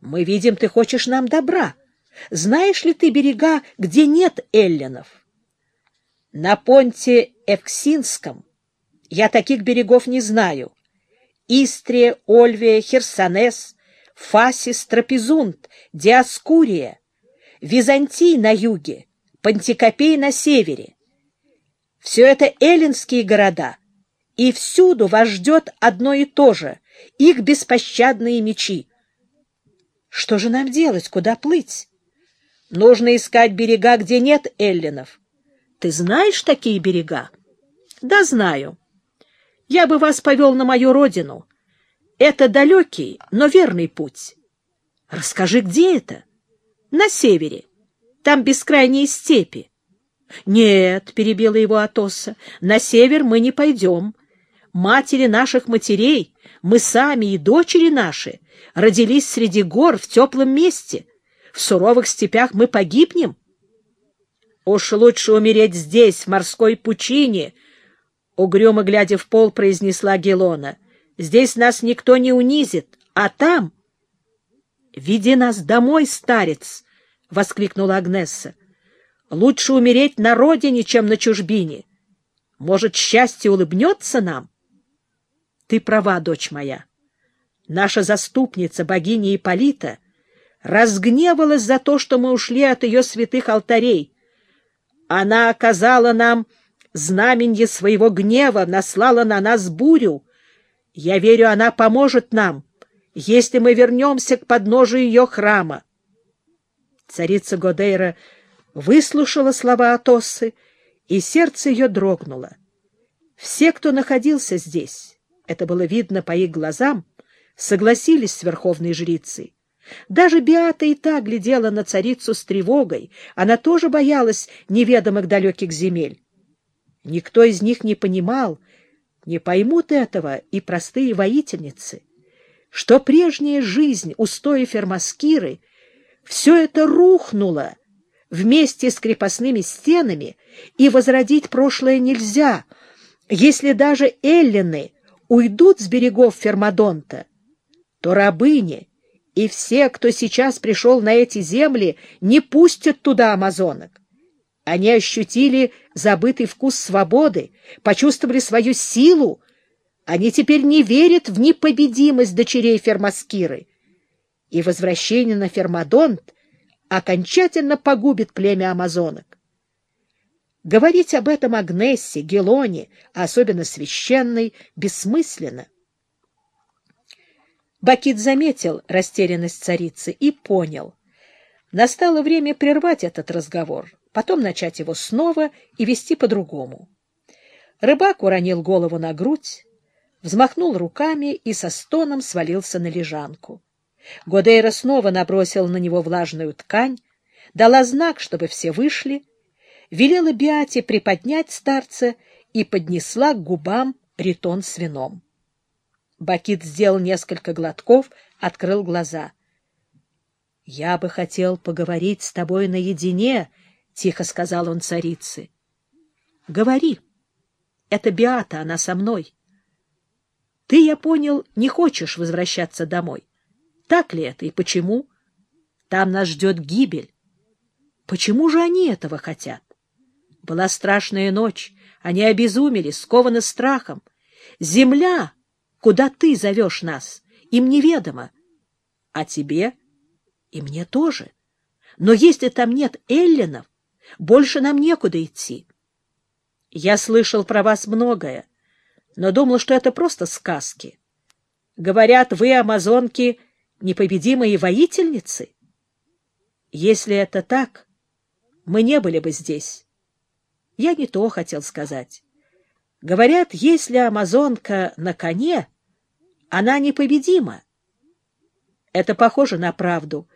Мы видим, ты хочешь нам добра. Знаешь ли ты берега, где нет эллинов? На понте Эвксинском я таких берегов не знаю. Истрия, Ольвия, Херсонес, Фасис, Трапезунд, Диаскурия, Византий на юге, Пантикопей на севере. Все это эллинские города, и всюду вас ждет одно и то же — их беспощадные мечи. Что же нам делать, куда плыть? Нужно искать берега, где нет эллинов. Ты знаешь такие берега? Да, знаю. Я бы вас повел на мою родину. Это далекий, но верный путь. Расскажи, где это? На севере. Там бескрайние степи. Нет, — перебила его Атоса, — на север мы не пойдем. Матери наших матерей, мы сами и дочери наши родились среди гор в теплом месте. В суровых степях мы погибнем. Уж лучше умереть здесь, в морской пучине, — угрюмо глядя в пол, произнесла Гелона. Здесь нас никто не унизит, а там... — Веди нас домой, старец! — воскликнула Агнесса. — Лучше умереть на родине, чем на чужбине. Может, счастье улыбнется нам? — Ты права, дочь моя. Наша заступница, богиня Ипполита, разгневалась за то, что мы ушли от ее святых алтарей. Она оказала нам знаменье своего гнева, наслала на нас бурю. Я верю, она поможет нам, если мы вернемся к подножию ее храма. Царица Годейра выслушала слова Атосы, и сердце ее дрогнуло. Все, кто находился здесь, это было видно по их глазам, согласились с верховной жрицей. Даже Биата и та глядела на царицу с тревогой, она тоже боялась неведомых далеких земель. Никто из них не понимал, не поймут этого и простые воительницы, что прежняя жизнь устои Фермаскиры все это рухнуло вместе с крепостными стенами, и возродить прошлое нельзя, если даже эллины уйдут с берегов Фермадонта то рабыни и все, кто сейчас пришел на эти земли, не пустят туда амазонок. Они ощутили забытый вкус свободы, почувствовали свою силу. Они теперь не верят в непобедимость дочерей Фермаскиры. И возвращение на Фермадонт окончательно погубит племя амазонок. Говорить об этом Агнессе, Гелоне, а особенно священной, бессмысленно. Бакит заметил растерянность царицы и понял. Настало время прервать этот разговор, потом начать его снова и вести по-другому. Рыбак уронил голову на грудь, взмахнул руками и со стоном свалился на лежанку. Годейра снова набросил на него влажную ткань, дала знак, чтобы все вышли, велела Биате приподнять старца и поднесла к губам ритон с вином. Бакит сделал несколько глотков, открыл глаза. — Я бы хотел поговорить с тобой наедине, — тихо сказал он царице. — Говори. Это Биата, она со мной. Ты, я понял, не хочешь возвращаться домой. Так ли это и почему? Там нас ждет гибель. Почему же они этого хотят? Была страшная ночь, они обезумели, скованы страхом. Земля Куда ты зовешь нас? Им неведомо. А тебе? И мне тоже. Но если там нет эллинов, больше нам некуда идти. Я слышал про вас многое, но думал, что это просто сказки. Говорят, вы, амазонки, непобедимые воительницы. Если это так, мы не были бы здесь. Я не то хотел сказать. Говорят, если амазонка на коне, она непобедима. Это похоже на правду.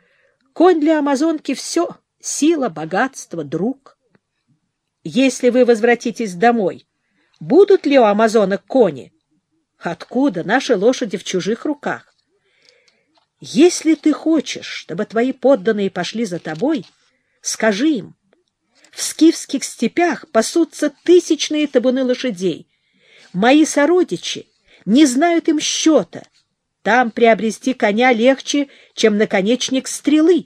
Конь для амазонки — все — сила, богатство, друг. Если вы возвратитесь домой, будут ли у амазонок кони? Откуда наши лошади в чужих руках? Если ты хочешь, чтобы твои подданные пошли за тобой, скажи им — в скифских степях пасутся тысячные табуны лошадей. Мои сородичи не знают им счета. Там приобрести коня легче, чем наконечник стрелы.